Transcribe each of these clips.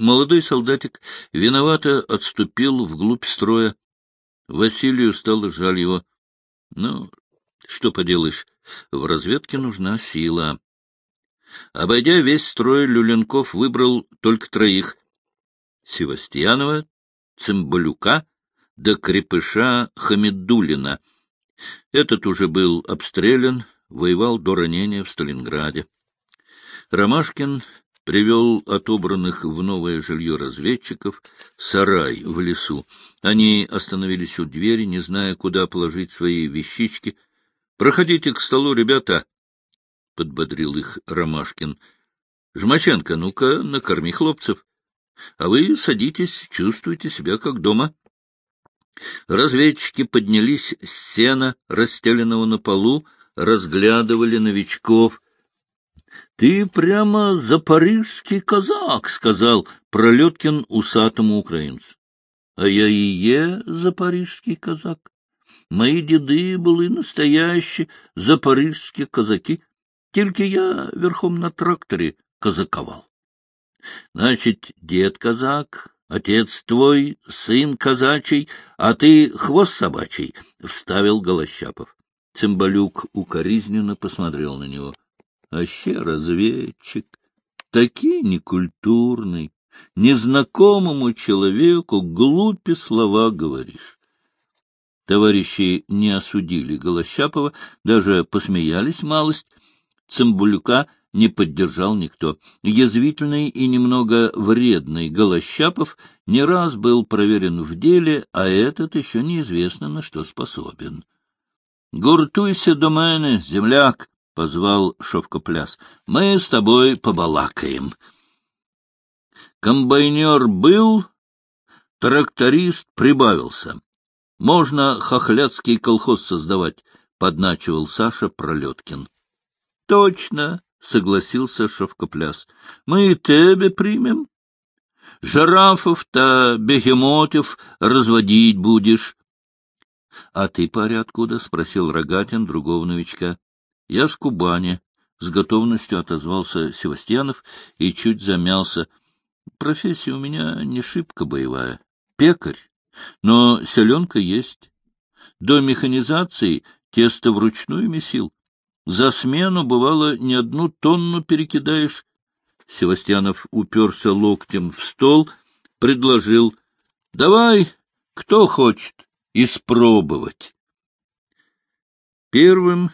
Молодой солдатик виновато отступил вглубь строя. Василию стало жаль его. Ну, что поделаешь, в разведке нужна сила. Обойдя весь строй, Люленков выбрал только троих — Севастьянова, Цымбалюка да крепыша Хамидулина. Этот уже был обстрелян, воевал до ранения в Сталинграде. Ромашкин привел отобранных в новое жилье разведчиков сарай в лесу. Они остановились у двери, не зная, куда положить свои вещички. — Проходите к столу, ребята! — подбодрил их Ромашкин. — Жмаченко, ну-ка, накорми хлопцев. А вы садитесь, чувствуйте себя как дома. Разведчики поднялись с сена, расстеленного на полу, разглядывали новичков — ты прямо запорижский казак, — сказал Пролеткин усатому украинцу. — А я и е запорижский казак. Мои деды были настоящие запорижские казаки, только я верхом на тракторе казаковал. Значит, дед казак, отец твой, сын казачий, а ты хвост собачий, — вставил Голощапов. Цымбалюк укоризненно посмотрел на него. Аще разведчик, такие некультурный, незнакомому человеку глупи слова говоришь. Товарищи не осудили Голощапова, даже посмеялись малость. Цымбулюка не поддержал никто. Язвительный и немного вредный Голощапов не раз был проверен в деле, а этот еще неизвестно на что способен. — Гуртуйся до мене, земляк! — позвал Шовкопляс. — Мы с тобой побалакаем. Комбайнер был, тракторист прибавился. Можно хохляцкий колхоз создавать, — подначивал Саша Пролеткин. — Точно, — согласился Шовкопляс. — Мы и тебе примем. Жирафов-то, бегемотев разводить будешь. — А ты, паря, откуда? — спросил Рогатин другого новичка. Я с Кубани, — с готовностью отозвался Севастьянов и чуть замялся. Профессия у меня не шибко боевая. Пекарь. Но селенка есть. До механизации тесто вручную месил. За смену, бывало, не одну тонну перекидаешь. Севастьянов уперся локтем в стол, предложил. — Давай, кто хочет, испробовать. Первым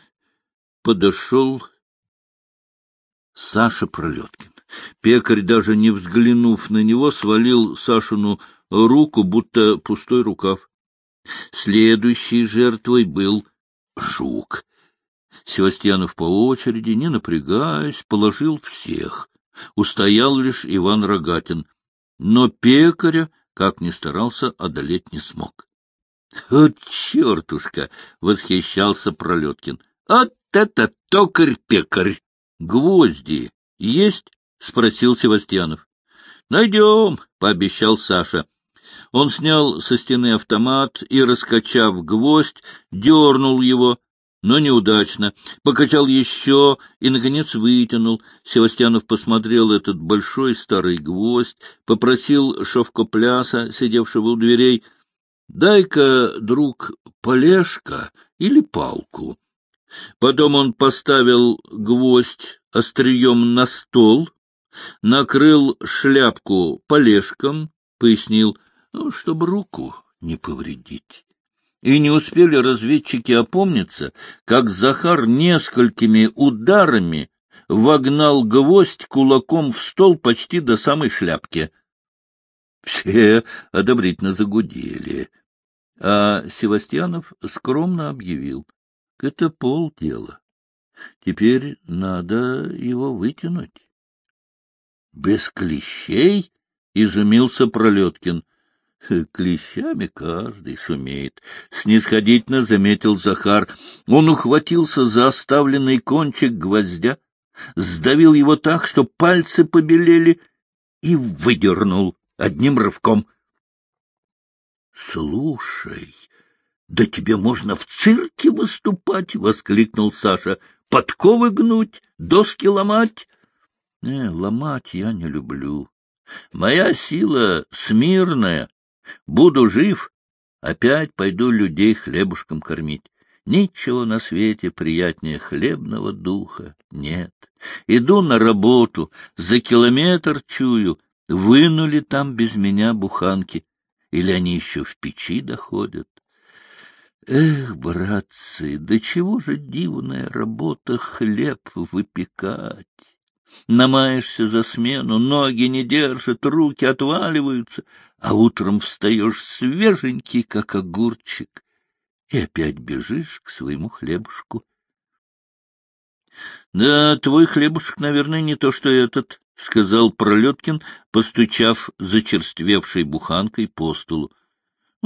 подошел Саша Пролеткин. Пекарь, даже не взглянув на него, свалил Сашину руку, будто пустой рукав. Следующей жертвой был жук. Севастьянов по очереди, не напрягаясь, положил всех. Устоял лишь Иван Рогатин. Но пекаря, как ни старался, одолеть не смог. — Вот чертушка! — восхищался Пролеткин. — От это токарь-пекарь. Гвозди есть? — спросил Севастьянов. — Найдем, — пообещал Саша. Он снял со стены автомат и, раскачав гвоздь, дернул его, но неудачно. Покачал еще и, наконец, вытянул. Севастьянов посмотрел этот большой старый гвоздь, попросил шовкопляса, сидевшего у дверей, — Дай-ка, друг, полежка или палку. Потом он поставил гвоздь острием на стол, накрыл шляпку полежком, пояснил, ну, чтобы руку не повредить. И не успели разведчики опомниться, как Захар несколькими ударами вогнал гвоздь кулаком в стол почти до самой шляпки. Все одобрительно загудели, а Севастьянов скромно объявил. Это полдела. Теперь надо его вытянуть. — Без клещей? — изумился Пролеткин. — Клещами каждый сумеет, — снисходительно заметил Захар. Он ухватился за оставленный кончик гвоздя, сдавил его так, что пальцы побелели, и выдернул одним рывком. — Слушай, — Да тебе можно в цирке выступать! — воскликнул Саша. — Подковы гнуть, доски ломать? — Не, ломать я не люблю. Моя сила смирная. Буду жив, опять пойду людей хлебушком кормить. Ничего на свете приятнее хлебного духа нет. Иду на работу, за километр чую, вынули там без меня буханки. Или они еще в печи доходят. Эх, братцы, да чего же дивная работа хлеб выпекать! Намаешься за смену, ноги не держат, руки отваливаются, а утром встаешь свеженький, как огурчик, и опять бежишь к своему хлебушку. — Да, твой хлебушек, наверное, не то, что этот, — сказал Пролеткин, постучав зачерствевшей буханкой по столу. —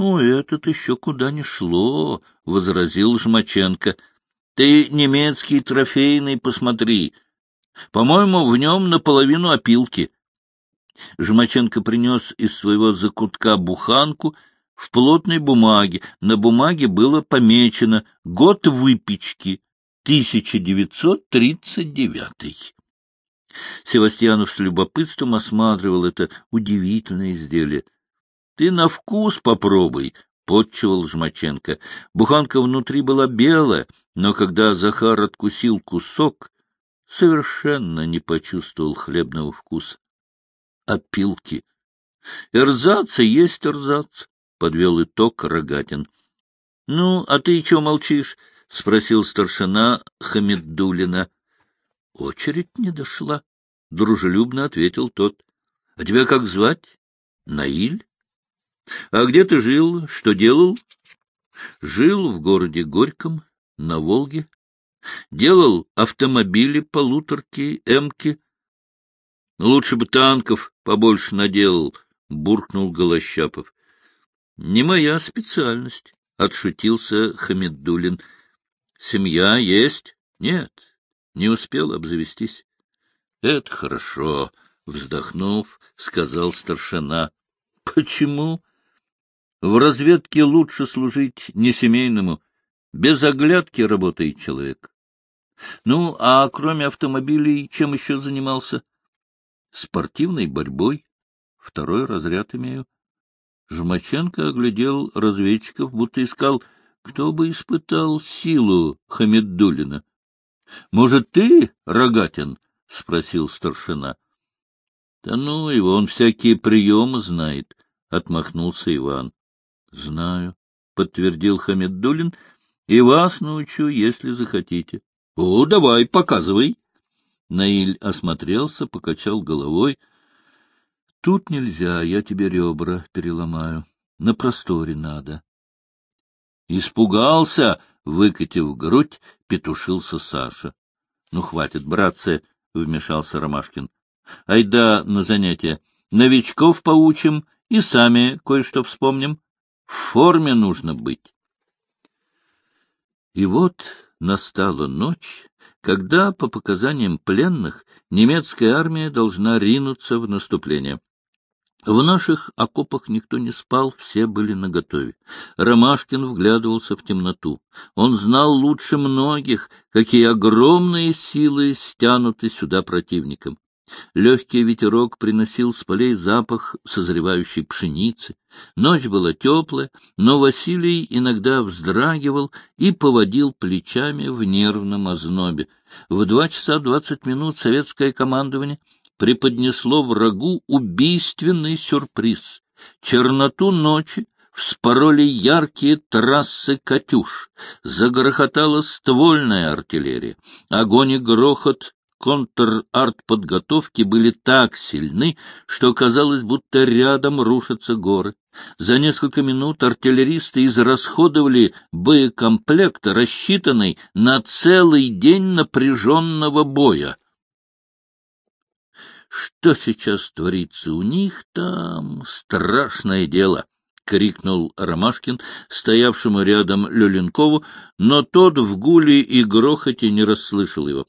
Ну, этот еще куда ни шло, — возразил Жмаченко. — Ты немецкий трофейный посмотри. По-моему, в нем наполовину опилки. Жмаченко принес из своего закутка буханку в плотной бумаге. На бумаге было помечено «Год выпечки, 1939». Севастьянов с любопытством осматривал это удивительное изделие. — Ты на вкус попробуй, — подчевал Жмаченко. Буханка внутри была белая, но когда Захар откусил кусок, совершенно не почувствовал хлебного вкуса. Опилки. — Эрзаца есть эрзац, — подвел итог Рогатин. — Ну, а ты чего молчишь? — спросил старшина Хамиддулина. — Очередь не дошла, — дружелюбно ответил тот. — А тебя как звать? — Наиль. — А где ты жил? Что делал? — Жил в городе Горьком, на Волге. Делал автомобили, полуторки, эмки. — Лучше бы танков побольше наделал, — буркнул Голощапов. — Не моя специальность, — отшутился Хамиддулин. — Семья есть? Нет, не успел обзавестись. — Это хорошо, — вздохнув, сказал старшина. — Почему? — В разведке лучше служить не семейному, без оглядки работает человек. Ну, а кроме автомобилей, чем еще занимался? Спортивной борьбой. Второй разряд имею. Жмаченко оглядел разведчиков, будто искал, кто бы испытал силу Хамеддулина. — Может, ты, Рогатин? — спросил старшина. — Да ну его, он всякие приемы знает, — отмахнулся Иван. — Знаю, — подтвердил Хамеддулин и вас научу, если захотите. — О, давай, показывай. Наиль осмотрелся, покачал головой. — Тут нельзя, я тебе ребра переломаю. На просторе надо. Испугался, выкатив грудь, петушился Саша. — Ну, хватит, братцы, — вмешался Ромашкин. — Айда на занятия. Новичков поучим и сами кое-что вспомним. В форме нужно быть. И вот настала ночь, когда, по показаниям пленных, немецкая армия должна ринуться в наступление. В наших окопах никто не спал, все были наготове. Ромашкин вглядывался в темноту. Он знал лучше многих, какие огромные силы стянуты сюда противником. Легкий ветерок приносил с полей запах созревающей пшеницы. Ночь была теплая, но Василий иногда вздрагивал и поводил плечами в нервном ознобе. В два часа двадцать минут советское командование преподнесло врагу убийственный сюрприз. Черноту ночи вспороли яркие трассы «Катюш», загрохотала ствольная артиллерия. Огонь и грохот контр-арт-подготовки были так сильны, что казалось, будто рядом рушатся горы. За несколько минут артиллеристы израсходовали боекомплект, рассчитанный на целый день напряженного боя. Что сейчас творится у них там? Страшное дело! — крикнул Ромашкин, стоявшему рядом Люленкову, но тот в гуле и грохоте не расслышал его.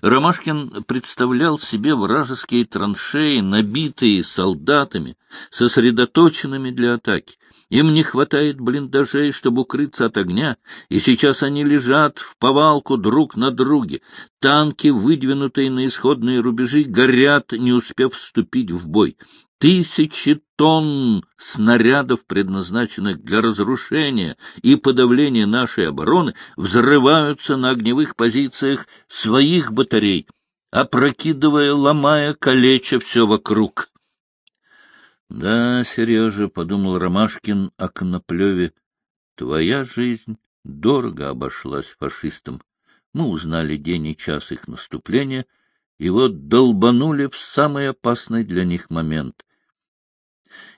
Ромашкин представлял себе вражеские траншеи, набитые солдатами, сосредоточенными для атаки. Им не хватает блиндажей, чтобы укрыться от огня, и сейчас они лежат в повалку друг на друге. Танки, выдвинутые на исходные рубежи, горят, не успев вступить в бой. Тысячи тонн снарядов, предназначенных для разрушения и подавления нашей обороны, взрываются на огневых позициях своих батарей, опрокидывая, ломая, калеча все вокруг. — Да, Сережа, — подумал Ромашкин о Коноплеве, — твоя жизнь дорого обошлась фашистам. Мы узнали день и час их наступления, и вот долбанули в самый опасный для них момент.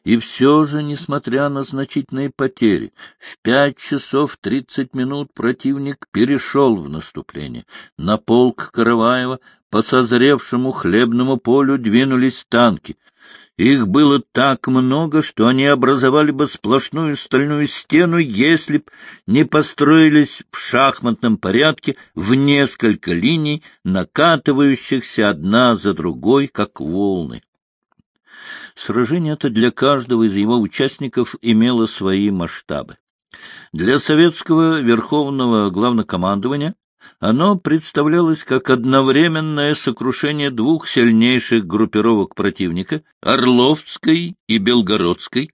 И все же, несмотря на значительные потери, в пять часов тридцать минут противник перешел в наступление. На полк Караваева по созревшему хлебному полю двинулись танки — их было так много, что они образовали бы сплошную стальную стену, если б не построились в шахматном порядке в несколько линий, накатывающихся одна за другой, как волны. Сражение это для каждого из его участников имело свои масштабы. Для советского верховного главнокомандования оно представлялось как одновременное сокрушение двух сильнейших группировок противника — Орловской и Белгородской.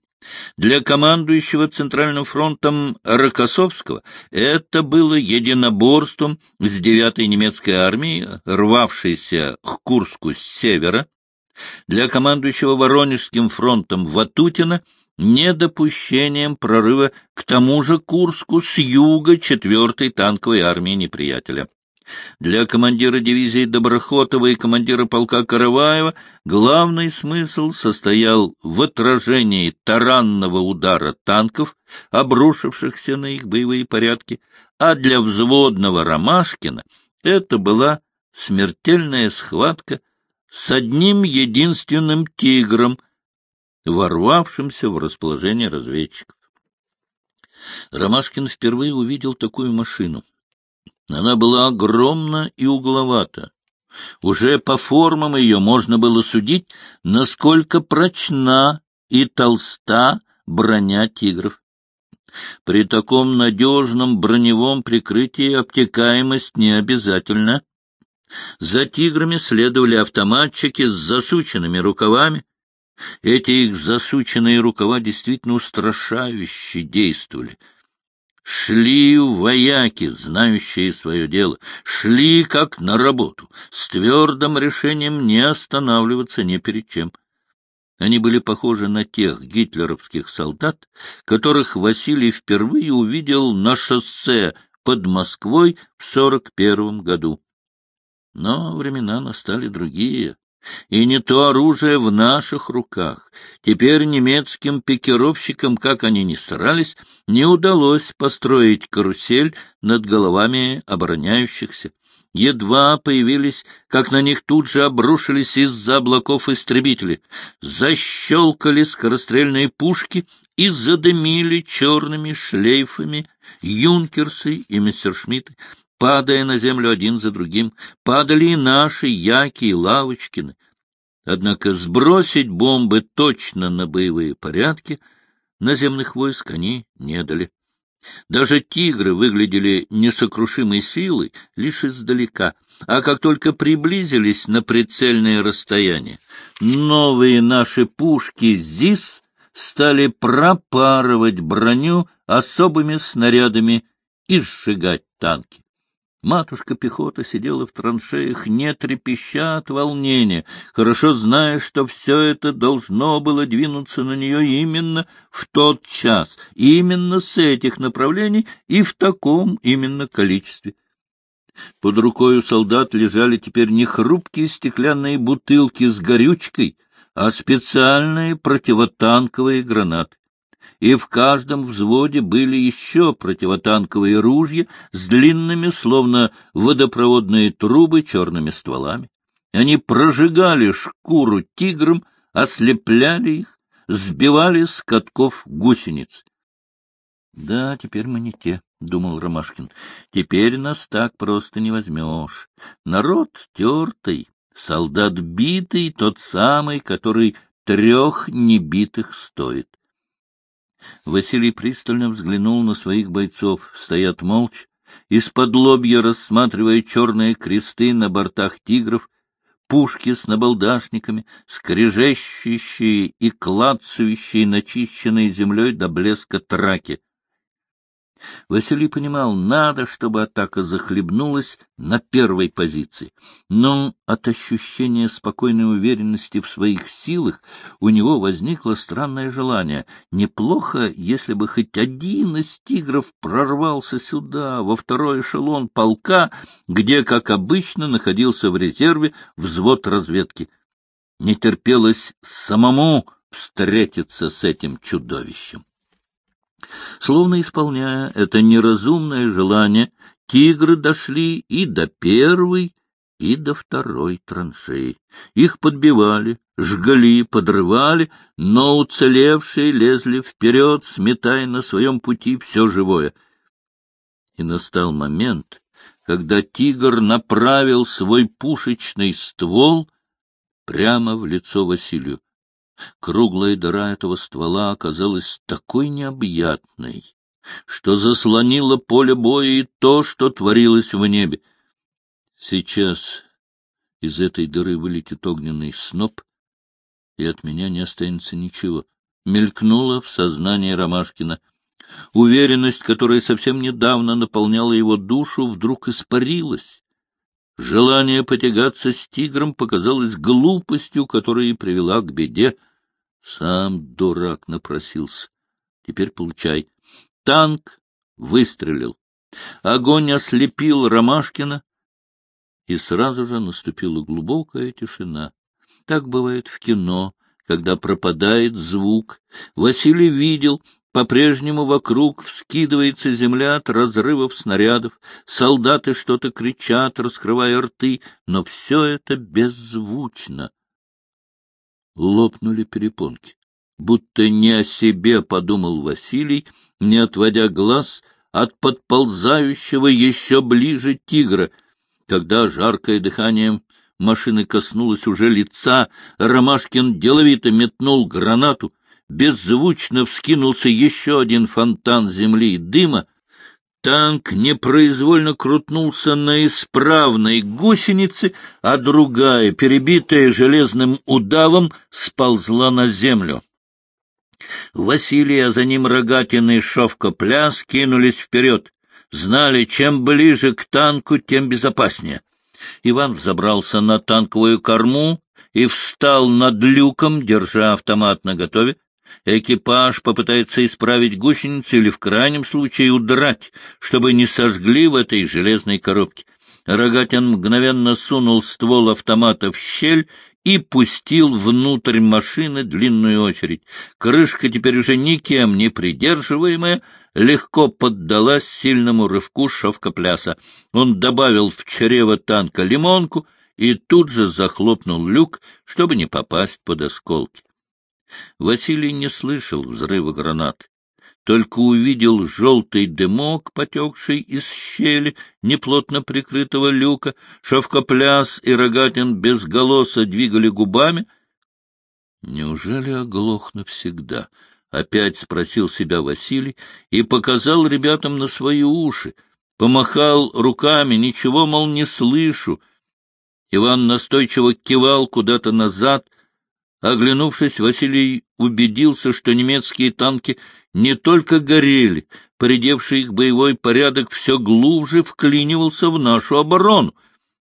Для командующего Центральным фронтом Рокоссовского это было единоборством с девятой немецкой армией, рвавшейся к Курску с севера. Для командующего Воронежским фронтом Ватутина — недопущением прорыва к тому же Курску с юга 4-й танковой армии неприятеля. Для командира дивизии Доброхотова и командира полка Караваева главный смысл состоял в отражении таранного удара танков, обрушившихся на их боевые порядки, а для взводного Ромашкина это была смертельная схватка с одним единственным тигром, ворвавшимся в расположение разведчиков. Ромашкин впервые увидел такую машину. Она была огромна и угловата. Уже по формам ее можно было судить, насколько прочна и толста броня тигров. При таком надежном броневом прикрытии обтекаемость не обязательна. За тиграми следовали автоматчики с засученными рукавами, эти их засученные рукава действительно устрашающе действовали. Шли вояки, знающие свое дело, шли как на работу, с твердым решением не останавливаться ни перед чем. Они были похожи на тех гитлеровских солдат, которых Василий впервые увидел на шоссе под Москвой в сорок первом году. Но времена настали другие. И не то оружие в наших руках. Теперь немецким пикировщикам, как они ни старались, не удалось построить карусель над головами обороняющихся. Едва появились, как на них тут же обрушились из-за облаков истребители. Защелкали скорострельные пушки и задымили черными шлейфами юнкерсы и мессершмитты падая на землю один за другим, падали и наши Яки и Лавочкины. Однако сбросить бомбы точно на боевые порядки наземных войск они не дали. Даже тигры выглядели несокрушимой силой лишь издалека, а как только приблизились на прицельное расстояние, новые наши пушки ЗИС стали пропарывать броню особыми снарядами и сжигать танки. Матушка-пехота сидела в траншеях, не трепеща от волнения, хорошо зная, что все это должно было двинуться на нее именно в тот час, именно с этих направлений и в таком именно количестве. Под рукой у солдат лежали теперь не хрупкие стеклянные бутылки с горючкой, а специальные противотанковые гранаты и в каждом взводе были еще противотанковые ружья с длинными, словно водопроводные трубы, черными стволами. Они прожигали шкуру тиграм, ослепляли их, сбивали с катков гусениц. — Да, теперь мы не те, — думал Ромашкин. — Теперь нас так просто не возьмешь. Народ тертый, солдат битый, тот самый, который трех небитых стоит. Василий пристально взглянул на своих бойцов. Стоят молча, из-под лобья рассматривая черные кресты на бортах тигров, пушки с набалдашниками, скрежещущие и клацающие начищенной землей до блеска траки. Василий понимал, надо, чтобы атака захлебнулась на первой позиции. Но от ощущения спокойной уверенности в своих силах у него возникло странное желание. Неплохо, если бы хоть один из тигров прорвался сюда, во второй эшелон полка, где, как обычно, находился в резерве взвод разведки. Не терпелось самому встретиться с этим чудовищем. Словно исполняя это неразумное желание, тигры дошли и до первой, и до второй траншеи. Их подбивали, жгли, подрывали, но уцелевшие лезли вперед, сметая на своем пути все живое. И настал момент, когда тигр направил свой пушечный ствол прямо в лицо Василию. Круглая дыра этого ствола оказалась такой необъятной, что заслонила поле боя и то, что творилось в небе. Сейчас из этой дыры вылетит огненный сноп, и от меня не останется ничего. Мелькнуло в сознании Ромашкина. Уверенность, которая совсем недавно наполняла его душу, вдруг испарилась. Желание потягаться с тигром показалось глупостью, которая и привела к беде. Сам дурак напросился. Теперь получай. Танк выстрелил. Огонь ослепил Ромашкина, и сразу же наступила глубокая тишина. Так бывает в кино, когда пропадает звук. Василий видел, по-прежнему вокруг вскидывается земля от разрывов снарядов, солдаты что-то кричат, раскрывая рты, но все это беззвучно лопнули перепонки. Будто не о себе подумал Василий, не отводя глаз от подползающего еще ближе тигра. Когда жаркое дыхание машины коснулось уже лица, Ромашкин деловито метнул гранату, беззвучно вскинулся еще один фонтан земли и дыма, Танк непроизвольно крутнулся на исправной гусенице, а другая, перебитая железным удавом, сползла на землю. Василий, а за ним Рогатин и Шовкопляс кинулись вперед. Знали, чем ближе к танку, тем безопаснее. Иван взобрался на танковую корму и встал над люком, держа автомат наготове. Экипаж попытается исправить гусеницу или в крайнем случае удрать, чтобы не сожгли в этой железной коробке. Рогатин мгновенно сунул ствол автомата в щель и пустил внутрь машины длинную очередь. Крышка, теперь уже никем не придерживаемая, легко поддалась сильному рывку шовкопляса. Он добавил в чрево танка лимонку и тут же захлопнул люк, чтобы не попасть под осколки. Василий не слышал взрыва гранат, только увидел желтый дымок, потекший из щели неплотно прикрытого люка. Шовкопляс и Рогатин без голоса двигали губами. Неужели оглох навсегда? — опять спросил себя Василий и показал ребятам на свои уши. Помахал руками, ничего, мол, не слышу. Иван настойчиво кивал куда-то назад — Оглянувшись, Василий убедился, что немецкие танки не только горели, поредевший их боевой порядок все глубже вклинивался в нашу оборону.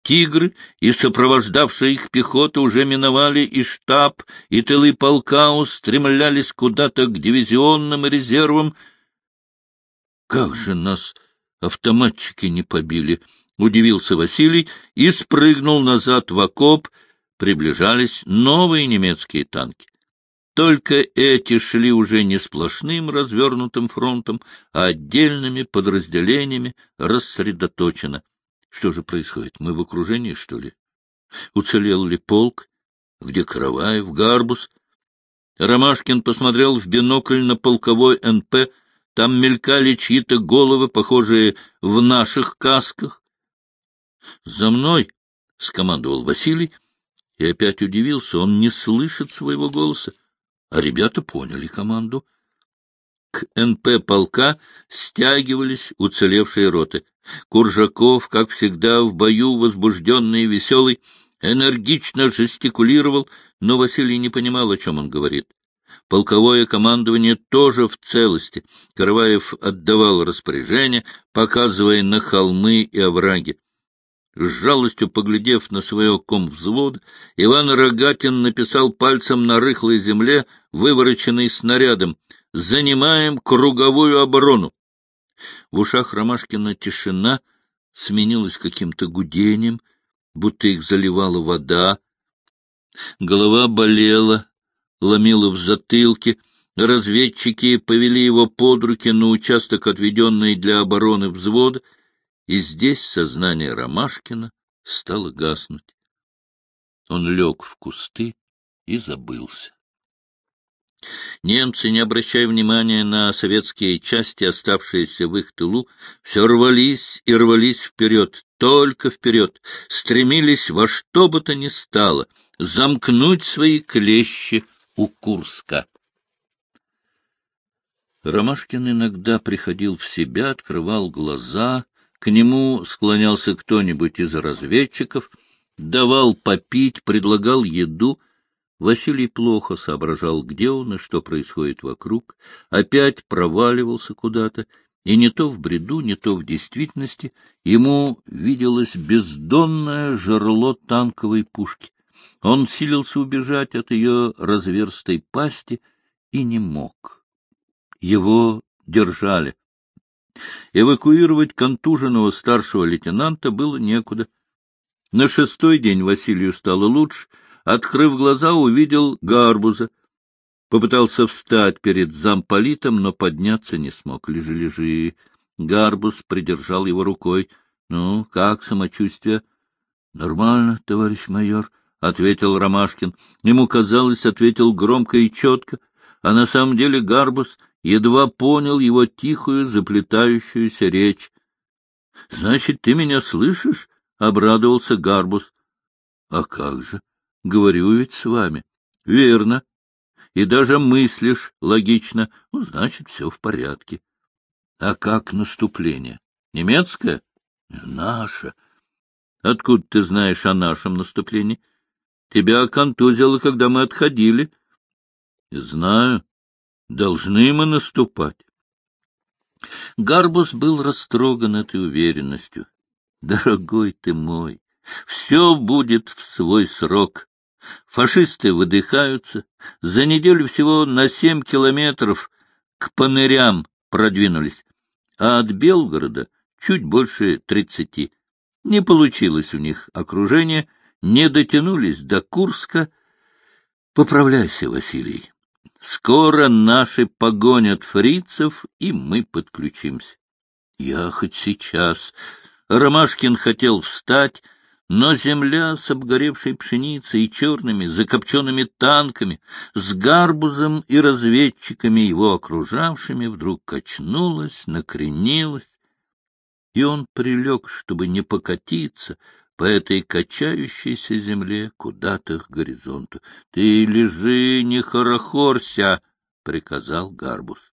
Тигры и сопровождавшая их пехота уже миновали и штаб, и тылы полка устремлялись куда-то к дивизионным резервам. Как же нас автоматчики не побили! — удивился Василий и спрыгнул назад в окоп, приближались новые немецкие танки. Только эти шли уже не сплошным развернутым фронтом, а отдельными подразделениями рассредоточено. Что же происходит? Мы в окружении, что ли? Уцелел ли полк? Где Караваев, Гарбус? Ромашкин посмотрел в бинокль на полковой НП. Там мелькали чьи-то головы, похожие в наших касках. — За мной! — скомандовал Василий, и опять удивился, он не слышит своего голоса. А ребята поняли команду. к НП полка стягивались уцелевшие роты. Куржаков, как всегда, в бою возбужденный и веселый, энергично жестикулировал, но Василий не понимал, о чем он говорит. Полковое командование тоже в целости. Караваев отдавал распоряжение, показывая на холмы и овраги. С жалостью поглядев на свое ком взвод, Иван Рогатин написал пальцем на рыхлой земле, вывороченный снарядом, «Занимаем круговую оборону». В ушах Ромашкина тишина сменилась каким-то гудением, будто их заливала вода. Голова болела, ломила в затылке. Разведчики повели его под руки на участок, отведенный для обороны взвода, и здесь сознание Ромашкина стало гаснуть. Он лег в кусты и забылся. Немцы, не обращая внимания на советские части, оставшиеся в их тылу, все рвались и рвались вперед, только вперед, стремились во что бы то ни стало замкнуть свои клещи у Курска. Ромашкин иногда приходил в себя, открывал глаза, к нему склонялся кто-нибудь из разведчиков, давал попить, предлагал еду — Василий плохо соображал, где он и что происходит вокруг, опять проваливался куда-то, и не то в бреду, не то в действительности ему виделось бездонное жерло танковой пушки. Он силился убежать от ее разверстой пасти и не мог. Его держали. Эвакуировать контуженного старшего лейтенанта было некуда. На шестой день Василию стало лучше — Открыв глаза, увидел Гарбуза. Попытался встать перед замполитом, но подняться не смог. Лежи, лежи. Гарбуз придержал его рукой. — Ну, как самочувствие? — Нормально, товарищ майор, — ответил Ромашкин. Ему казалось, ответил громко и четко, а на самом деле Гарбуз едва понял его тихую, заплетающуюся речь. — Значит, ты меня слышишь? — обрадовался Гарбуз. — А как же? Говорю ведь с вами. Верно. И даже мыслишь логично. Ну, значит, все в порядке. А как наступление? Немецкое? Наше. Откуда ты знаешь о нашем наступлении? Тебя контузило, когда мы отходили. Знаю. Должны мы наступать. Гарбус был растроган этой уверенностью. Дорогой ты мой, все будет в свой срок. Фашисты выдыхаются. За неделю всего на семь километров к Панырям продвинулись, а от Белгорода чуть больше тридцати. Не получилось у них окружение, не дотянулись до Курска. Поправляйся, Василий. Скоро наши погонят фрицев, и мы подключимся. Я хоть сейчас. Ромашкин хотел встать, но земля с обгоревшей пшеницей и черными закопченными танками, с гарбузом и разведчиками, его окружавшими, вдруг качнулась, накренилась, и он прилег, чтобы не покатиться по этой качающейся земле куда-то к горизонту. — Ты лежи, не хорохорся! — приказал Гарбуз.